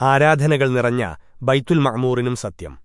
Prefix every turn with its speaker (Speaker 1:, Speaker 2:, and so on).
Speaker 1: ആരാധനകൾ നിറഞ്ഞ ബൈത്തുൽ മഅമൂറിനും സത്യം.